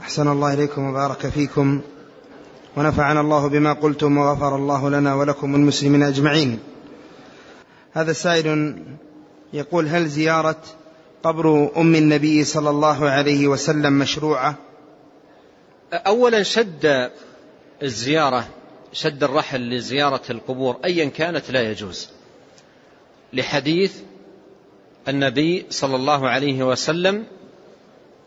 أحسن الله إليكم وبارك فيكم. ونفعنا الله بما قلتم وغفر الله لنا ولكم المسلمين أجمعين. هذا سائل يقول هل زيارة قبر أم النبي صلى الله عليه وسلم مشروعة؟ أولا شد الزيارة شد الرحل لزيارة القبور أيا كانت لا يجوز. لحديث النبي صلى الله عليه وسلم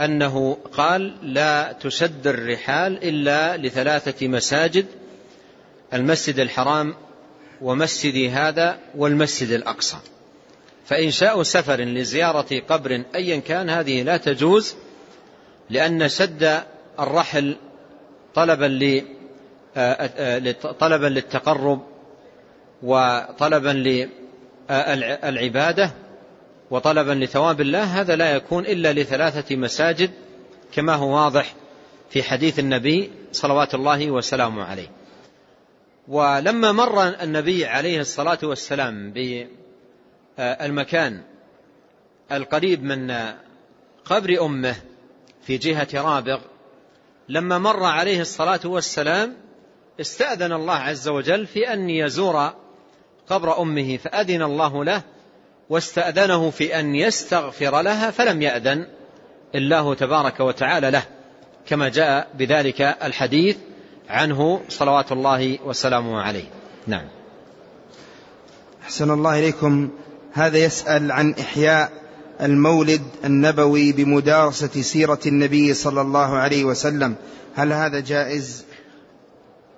أنه قال لا تشد الرحال إلا لثلاثة مساجد المسجد الحرام ومسجدي هذا والمسجد الأقصى. فإنشاء سفر لزيارة قبر أيا كان هذه لا تجوز لأن شد الرحل طلبا طلبا للتقرب وطلبا للعبادة وطلبا لثواب الله هذا لا يكون إلا لثلاثة مساجد كما هو واضح في حديث النبي صلوات الله وسلامه عليه. ولما مر النبي عليه الصلاة والسلام بالمكان القريب من قبر أمه في جهة رابغ لما مر عليه الصلاة والسلام استأذن الله عز وجل في أن يزور قبر أمه فأذن الله له واستأذنه في أن يستغفر لها فلم يأذن الله تبارك وتعالى له كما جاء بذلك الحديث عنه صلوات الله وسلامه عليه. نعم. أحسن الله إليكم. هذا يسأل عن إحياء المولد النبوي بمدارسة سيرة النبي صلى الله عليه وسلم. هل هذا جائز؟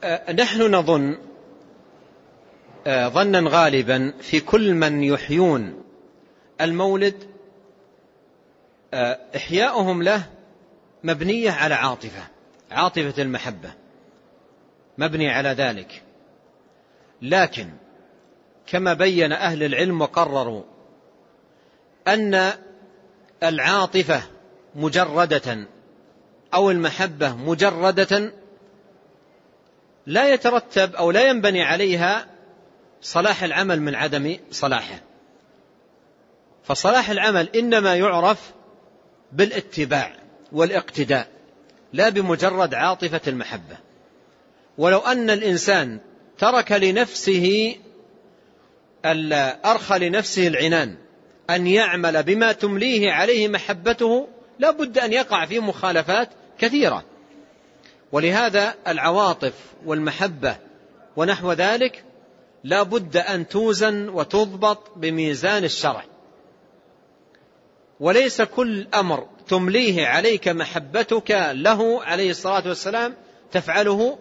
أه نحن نظن ظنا غالبا في كل من يحيون المولد أه إحياؤهم له مبنية على عاطفة عاطفة المحبة مبني على ذلك. لكن كما بين أهل العلم وقرروا أن العاطفة مجردة أو المحبة مجردة لا يترتب أو لا ينبني عليها صلاح العمل من عدم صلاحه. فصلاح العمل إنما يعرف بالاتباع والاقتداء لا بمجرد عاطفة المحبة. ولو أن الإنسان ترك لنفسه أرخى لنفسه العنان أن يعمل بما تمليه عليه محبته لا بد أن يقع في مخالفات كثيرة. ولهذا العواطف والمحبة ونحو ذلك لا بد أن توزن وتضبط بميزان الشرع. وليس كل أمر تمليه عليك محبتك له عليه الصلاة والسلام تفعله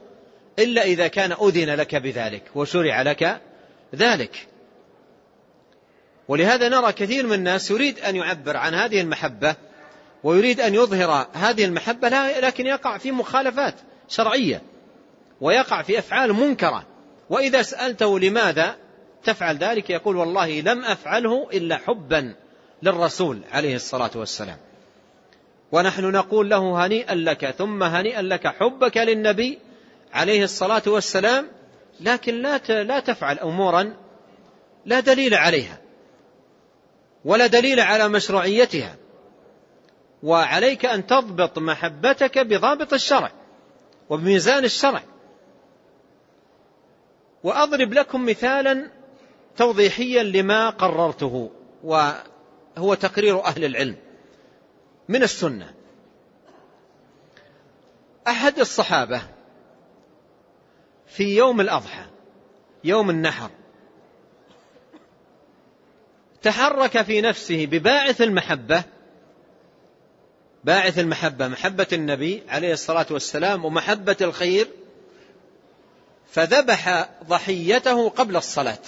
إلا إذا كان أذن لك بذلك وشرع لك ذلك. ولهذا نرى كثير من الناس يريد أن يعبر عن هذه المحبة ويريد أن يظهر هذه المحبة لكن يقع في مخالفات شرعية ويقع في أفعال منكرة. وإذا سألته لماذا تفعل ذلك يقول والله لم أفعله إلا حبا للرسول عليه الصلاة والسلام. ونحن نقول له هنيئا لك ثم هنيئا لك حبك للنبي عليه الصلاة والسلام لكن لا لا تفعل أمورا لا دليل عليها ولا دليل على مشروعيتها. وعليك أن تضبط محبتك بضابط الشرع وبميزان الشرع. وأضرب لكم مثالا توضيحيا لما قررته وهو تقرير أهل العلم من السنة. أحد الصحابة في يوم الأضحى يوم النحر تحرك في نفسه بباعث المحبة باعث المحبة محبة النبي عليه الصلاة والسلام ومحبة الخير فذبح ضحيته قبل الصلاة.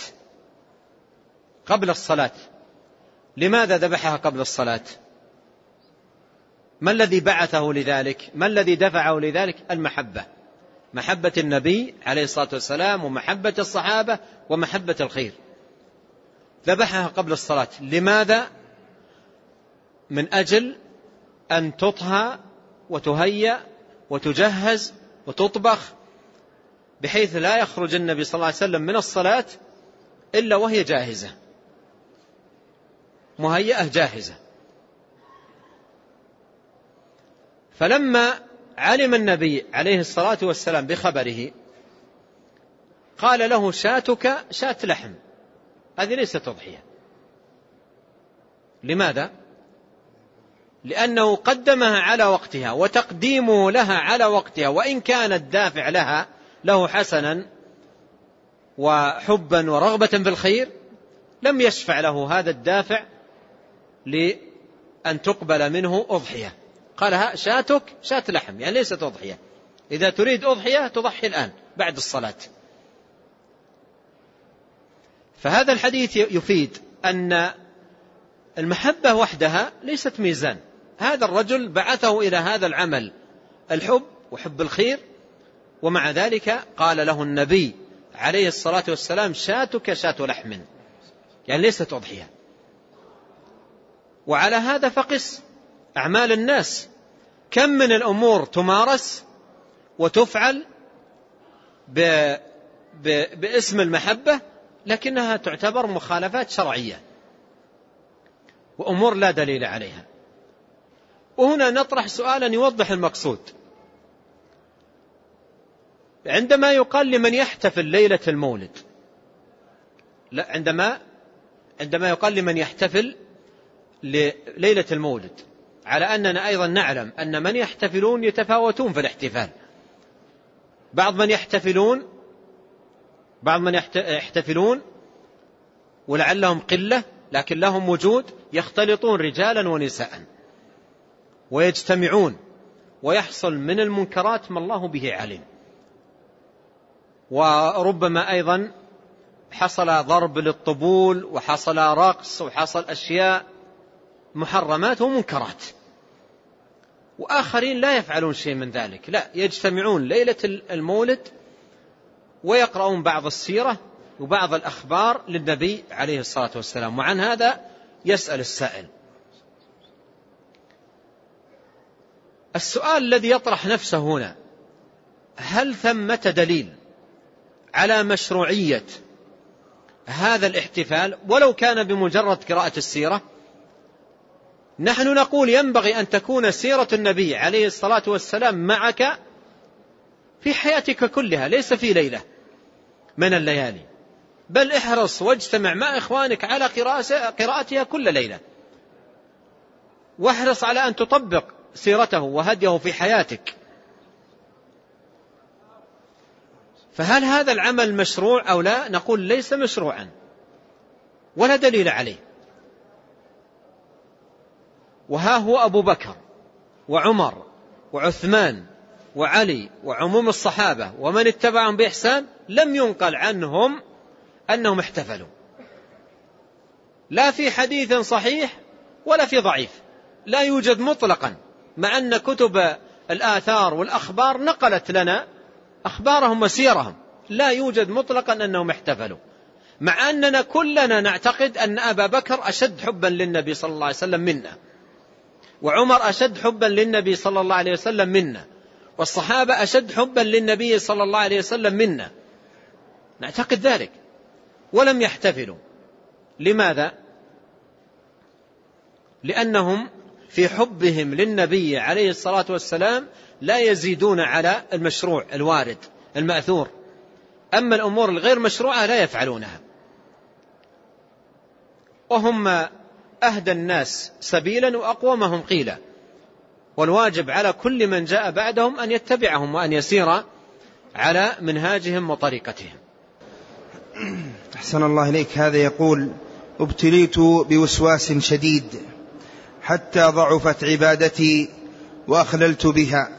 قبل الصلاة. لماذا ذبحها قبل الصلاة؟ ما الذي بعثه لذلك؟ ما الذي دفعه لذلك؟ المحبة. محبة النبي عليه الصلاة والسلام ومحبة الصحابة ومحبة الخير. ذبحها قبل الصلاة. لماذا؟ من أجل أن تطهى وتهيأ وتجهز وتطبخ بحيث لا يخرج النبي صلى الله عليه وسلم من الصلاة إلا وهي جاهزة. مهيئة جاهزة. فلما علم النبي عليه الصلاة والسلام بخبره قال له شاتك شات لحم. هذه ليست أضحية لماذا؟ لأنه قدمها على وقتها وتقديمه لها على وقتها وإن كان الدافع لها له حسنا وحبا ورغبة في الخير لم يشفع له هذا الدافع لأن تقبل منه أضحية. قال شاتك شات لحم يعني ليست أضحية. إذا تريد أضحية تضحي الآن بعد الصلاة. فهذا الحديث يفيد أن المحبة وحدها ليست ميزان. هذا الرجل بعثه إلى هذا العمل الحب وحب الخير ومع ذلك قال له النبي عليه الصلاة والسلام شاتك شات لحم. يعني ليست أضحية. وعلى هذا فقس أعمال الناس. كم من الأمور تمارس وتفعل ب... ب... باسم المحبة لكنها تعتبر مخالفات شرعية. وأمور لا دليل عليها. وهنا نطرح سؤالا يوضح المقصود. عندما يقال لمن يحتفل ليلة المولد. لا عندما عندما يقال لمن يحتفل لليلة المولد. على أننا أيضا نعلم أن من يحتفلون يتفاوتون في الاحتفال. بعض من يحتفلون بعض من يحتفلون ولعلهم قلة لكن لهم وجود يختلطون رجالا ونساء. ويجتمعون. ويحصل من المنكرات ما الله به عليم. وربما أيضا حصل ضرب للطبول وحصل رقص وحصل أشياء محرمات ومنكرات. وآخرين لا يفعلون شيء من ذلك. لا يجتمعون ليلة المولد ويقرؤون بعض السيرة وبعض الأخبار للنبي عليه الصلاة والسلام. وعن هذا يسأل السائل. السؤال الذي يطرح نفسه هنا هل ثمة دليل على مشروعية هذا الاحتفال ولو كان بمجرد قراءة السيرة نحن نقول ينبغي أن تكون سيرة النبي عليه الصلاة والسلام معك في حياتك كلها ليس في ليلة من الليالي. بل احرص واجتمع مع إخوانك على قراءتها كل ليلة. واحرص على أن تطبق سيرته وهديه في حياتك. فهل هذا العمل مشروع أو لا؟ نقول ليس مشروعا. ولا دليل عليه. وها هو أبو بكر وعمر وعثمان وعلي وعموم الصحابة ومن اتبعهم بإحسان لم ينقل عنهم أنهم احتفلوا. لا في حديث صحيح ولا في ضعيف. لا يوجد مطلقا مع أن كتب الآثار والأخبار نقلت لنا أخبارهم وسيرهم. لا يوجد مطلقا أنهم احتفلوا. مع أننا كلنا نعتقد أن أبا بكر أشد حبا للنبي صلى الله عليه وسلم منا. وعمر أشد حبا للنبي صلى الله عليه وسلم منا. والصحابة أشد حبا للنبي صلى الله عليه وسلم منا. نعتقد ذلك. ولم يحتفلوا. لماذا؟ لأنهم في حبهم للنبي عليه الصلاة والسلام لا يزيدون على المشروع الوارد المأثور. أما الأمور الغير مشروعة لا يفعلونها. وهم أهدى الناس سبيلا وأقومهم قيلا. والواجب على كل من جاء بعدهم أن يتبعهم وأن يسير على منهاجهم وطريقتهم. أحسن الله إليك. هذا يقول أبتليت بوسواس شديد. حتى ضعفت عبادتي وأخللت بها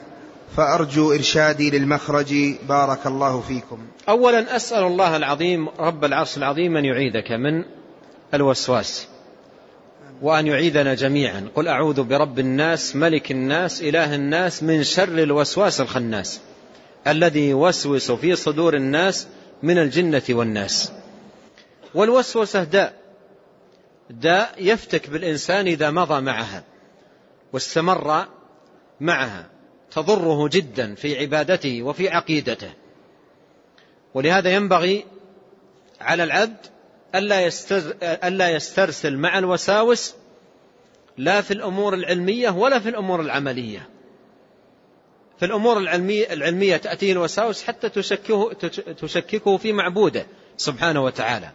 فأرجو إرشادي للمخرج. بارك الله فيكم. أولا أسأل الله العظيم رب العرش العظيم أن يعيدك من الوسواس وأن يعيدنا جميعا. قل أعوذ برب الناس ملك الناس إله الناس من شر الوسواس الخناس الذي يوسوس في صدور الناس من الجنة والناس. والوسوسة داء. داء يفتك بالإنسان إذا مضى معها واستمر معها تضره جدا في عبادته وفي عقيدته. ولهذا ينبغي على العبد ألا يسترسل مع الوساوس لا في الأمور العلمية ولا في الأمور العملية. في الأمور العلمية, العلمية تأتيه الوساوس حتى تشككه, تشككه في معبوده سبحانه وتعالى.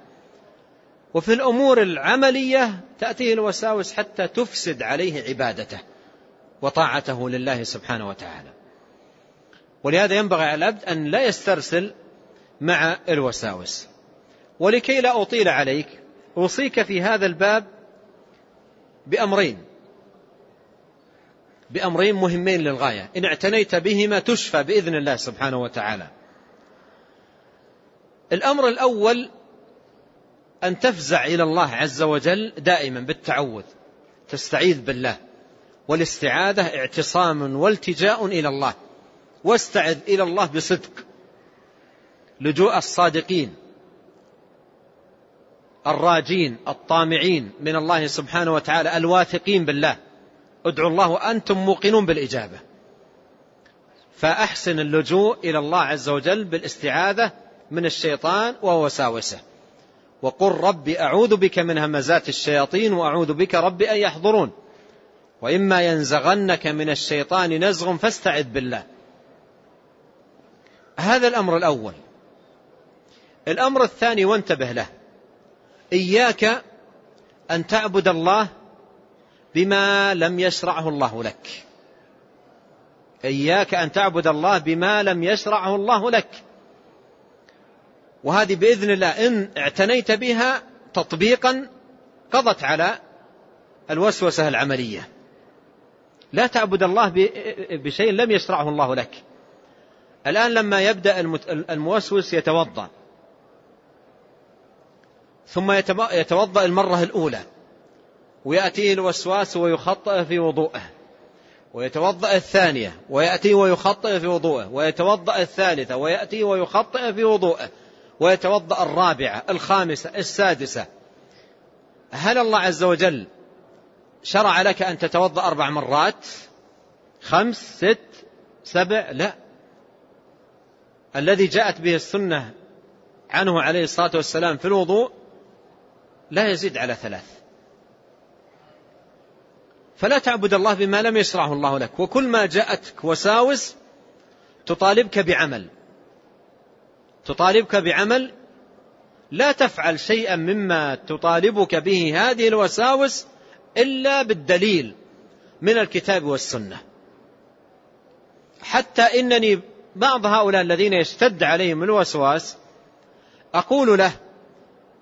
وفي الأمور العملية تأتيه الوساوس حتى تفسد عليه عبادته وطاعته لله سبحانه وتعالى. ولهذا ينبغي على العبد أن لا يسترسل مع الوساوس. ولكي لا أطيل عليك أوصيك في هذا الباب بأمرين. بأمرين مهمين للغاية. إن اعتنيت بهما تشفى بإذن الله سبحانه وتعالى. الأمر الأول أن تفزع إلى الله عز وجل دائما بالتعوذ تستعيذ بالله والاستعاذة اعتصام والتجاء إلى الله واستعذ إلى الله بصدق. لجوء الصادقين الراجين الطامعين من الله سبحانه وتعالى الواثقين بالله. ادعوا الله وأنتم موقنون بالإجابة. فأحسن اللجوء إلى الله عز وجل بالاستعاذة من الشيطان ووساوسه وقل رب أعوذ بك من همزات الشياطين وأعوذ بك رب أن يحضرون. وإما ينزغنك من الشيطان نزغ فاستعذ بالله. هذا الأمر الأول. الأمر الثاني وانتبه له. إياك أن تعبد الله بما لم يشرعه الله لك. إياك أن تعبد الله بما لم يشرعه الله لك. وهذه بإذن الله إن اعتنيت بها تطبيقا قضت على الوسوسة العملية. لا تعبد الله بشيء لم يشرعه الله لك. الآن لما يبدأ الموسوس يتوضأ. ثم يتوضأ المرة الأولى. ويأتيه الوسواس ويخطئ في وضوءه. ويتوضأ الثانية. ويأتيه ويخطئ في وضوءه. ويتوضأ الثالثة. ويأتيه ويخطئ في وضوءه. ويتوضأ الرابعة الخامسة السادسة. هل الله عز وجل شرع لك أن تتوضأ أربع مرات؟ خمس ست سبع؟ لا. الذي جاءت به السنة عنه عليه الصلاة والسلام في الوضوء لا يزيد على ثلاث. فلا تعبد الله بما لم يشرعه الله لك وكل ما جاءتك وساوس تطالبك بعمل. تطالبك بعمل لا تفعل شيئا مما تطالبك به هذه الوساوس إلا بالدليل من الكتاب والسنة. حتى إنني بعض هؤلاء الذين يشتد عليهم الوسواس أقول له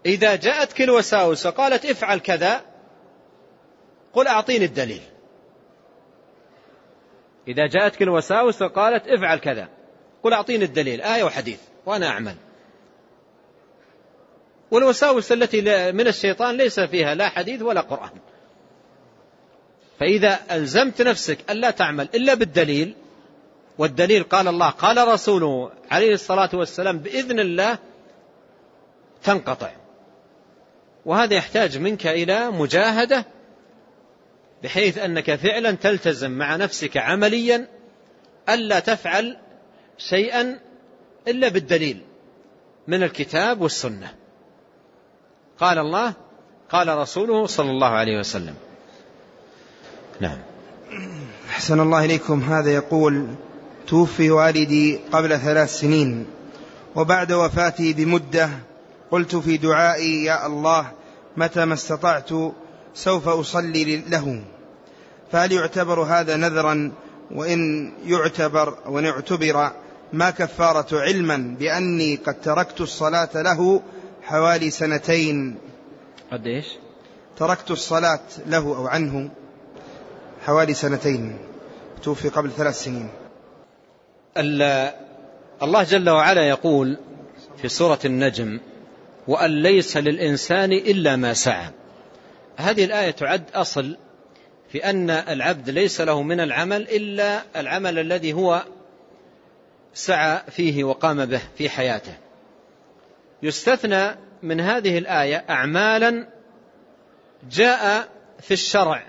إذا جاءتك الوساوس وقالت افعل كذا قل أعطيني الدليل. إذا جاءتك الوساوس وقالت افعل كذا قل أعطيني الدليل آية وحديث. وأنا أعمل. والوساوس التي من الشيطان ليس فيها لا حديث ولا قرآن. فإذا ألزمت نفسك ألا تعمل إلا بالدليل والدليل قال الله قال رسوله عليه الصلاة والسلام بإذن الله تنقطع. وهذا يحتاج منك إلى مجاهدة بحيث أنك فعلا تلتزم مع نفسك عمليا ألا تفعل شيئا إلا بالدليل من الكتاب والسنة. قال الله قال رسوله صلى الله عليه وسلم. نعم. أحسن الله إليكم. هذا يقول توفي والدي قبل ثلاث سنين وبعد وفاته بمدة قلت في دعائي يا الله متى ما استطعت سوف أصلي له. فهل يعتبر هذا نذرا؟ وإن يعتبر وإن اعتبر ما كفارة علما بأني قد تركت الصلاة له حوالي سنتين. قد إيش؟ تركت الصلاة له أو عنه حوالي سنتين. توفي قبل ثلاث سنين. الله جل وعلا يقول في سورة النجم وأن ليس للإنسان إلا ما سعى. هذه الآية تعد أصل في أن العبد ليس له من العمل إلا العمل الذي هو سعى فيه وقام به في حياته. يستثنى من هذه الآية أعمالا جاء في الشرع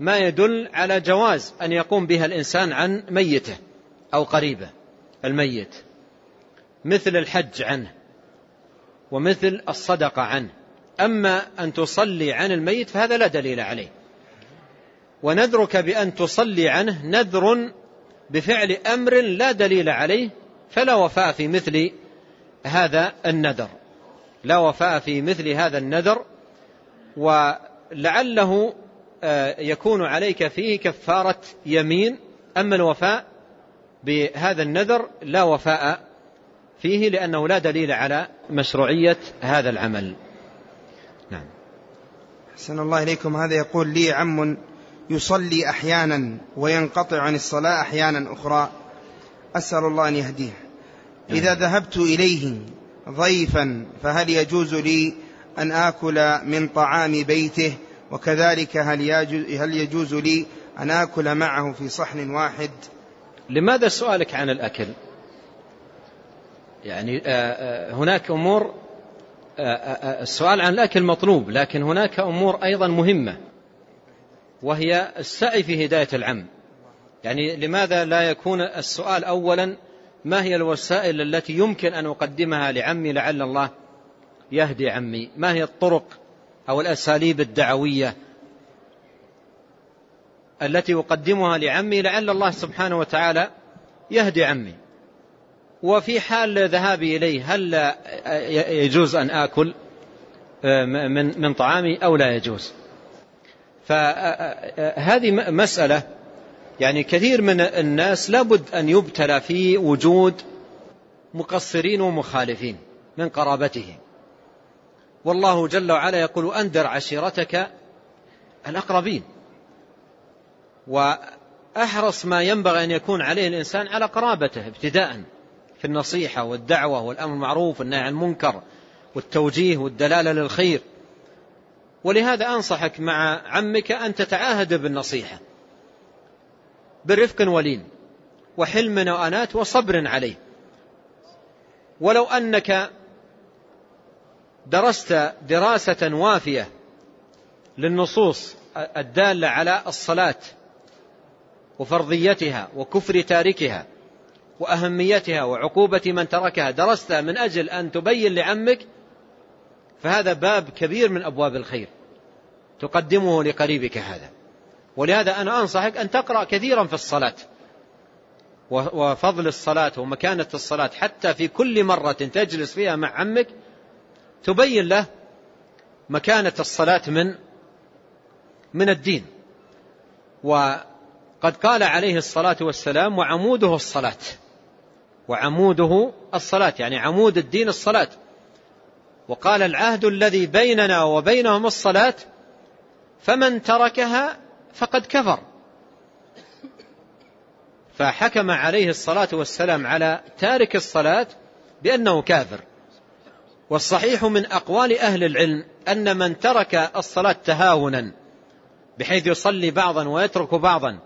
ما يدل على جواز أن يقوم بها الإنسان عن ميته أو قريبه الميت. مثل الحج عنه ومثل الصدقة عنه. أما أن تصلي عن الميت فهذا لا دليل عليه. ونذرك بأن تصلي عنه نذر بفعل أمر لا دليل عليه فلا وفاء في مثل هذا النذر. لا وفاء في مثل هذا النذر ولعله آه، يكون عليك فيه كفارة يمين. أما الوفاء بهذا النذر لا وفاء فيه لأنه لا دليل على مشروعية هذا العمل. نعم. حسن الله إليكم. هذا يقول لي عم يصلي أحيانا وينقطع عن الصلاة أحيانا أخرى. أسأل الله أن يهديه. إذا ذهبت إليه ضيفا فهل يجوز لي أن آكل من طعام بيته؟ وكذلك هل هل يجوز لي أن آكل معه في صحن واحد؟ لماذا سؤالك عن الأكل؟ يعني آه، آه، هناك أمور آه، السؤال عن الأكل مطلوب لكن هناك أمور أيضا مهمة. وهي السعي في هداية العم. يعني لماذا لا يكون السؤال أولا ما هي الوسائل التي يمكن أن أقدمها لعمي لعل الله يهدي عمي؟ ما هي الطرق أو الأساليب الدعوية التي أقدمها لعمي لعل الله سبحانه وتعالى يهدي عمي؟ وفي حال ذهابي إليه هل يجوز أن آكل؟ من من طعامي أو لا يجوز؟ فهذه مسألة يعني كثير من الناس لابد أن يبتلى في وجود مقصرين ومخالفين من قرابته والله جل وعلا يقول أنذر عشيرتك الأقربين. وأحرص ما ينبغي أن يكون عليه الإنسان على قرابته ابتداء في النصيحة والدعوة والأمر المعروف والنهي عن المنكر والتوجيه والدلالة للخير. ولهذا أنصحك مع عمك أن تتعاهد بالنصيحة. برفق ولين وحلم وأنات وصبر عليه. ولو أنك درست دراسة وافية للنصوص الدالة على الصلاة وفرضيتها وكفر تاركها وأهميتها وعقوبة من تركها درستها من أجل أن تبين لعمك فهذا باب كبير من أبواب الخير تقدمه لقريبك هذا. ولهذا أنا أنصحك أن تقرأ كثيرا في الصلاة وفضل الصلاة ومكانة الصلاة حتى في كل مرة تجلس فيها مع عمك تبين له مكانة الصلاة من من الدين. وقد قال عليه الصلاة والسلام وعموده الصلاة. وعموده الصلاة يعني عمود الدين الصلاة. وقال العهد الذي بيننا وبينهم الصلاة فمن تركها فقد كفر. فحكم عليه الصلاة والسلام على تارك الصلاة بأنه كافر. والصحيح من أقوال أهل العلم أن من ترك الصلاة تهاونا بحيث يصلي بعضا ويترك بعضا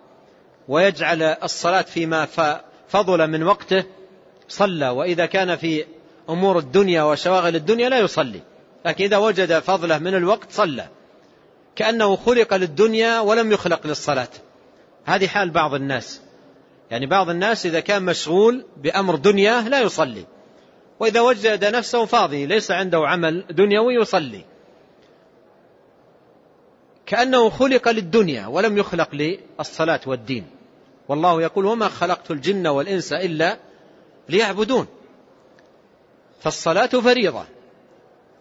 ويجعل الصلاة فيما فضل من وقته صلى. وإذا كان في أمور الدنيا وشواغل الدنيا لا يصلي. لكن إذا وجد فضله من الوقت صلى. كأنه خلق للدنيا ولم يخلق للصلاة. هذه حال بعض الناس. يعني بعض الناس إذا كان مشغول بأمر دنيا لا يصلي. وإذا وجد نفسه فاضي ليس عنده عمل دنيوي يصلي. كأنه خلق للدنيا ولم يخلق للصلاة والدين. والله يقول وما خلقت الجن والإنس إلا ليعبدون. فالصلاة فريضة.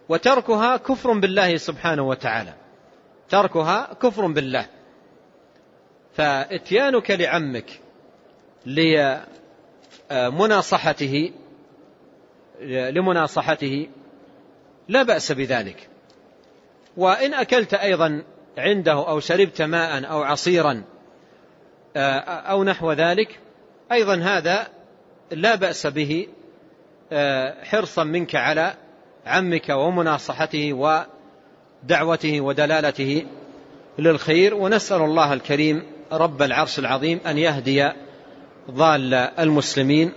وتركها كفر بالله سبحانه وتعالى. تركها كفر بالله. فإتيانك لعمك لمناصحته لمناصحته لا بأس بذلك. وإن أكلت أيضا عنده أو شربت ماء أو عصيرا أو نحو ذلك أيضا هذا لا بأس به حرصا منك على عمك ومناصحته ودعوته ودلالته للخير ونسأل الله الكريم رب العرش العظيم أن يهدي ضال المسلمين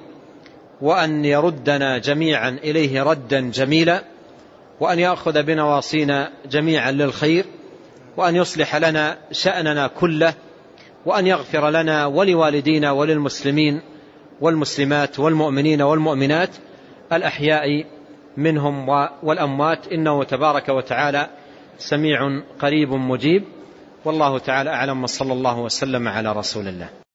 وأن يردنا جميعا إليه ردا جميلا وأن يأخذ بنواصينا جميعا للخير وأن يصلح لنا شأننا كله وأن يغفر لنا ولوالدينا وللمسلمين والمسلمات والمؤمنين والمؤمنات الأحياء منهم والأموات إنه تبارك وتعالى سميع قريب مجيب. والله تعالى أعلم وصلى الله وسلم على رسول الله.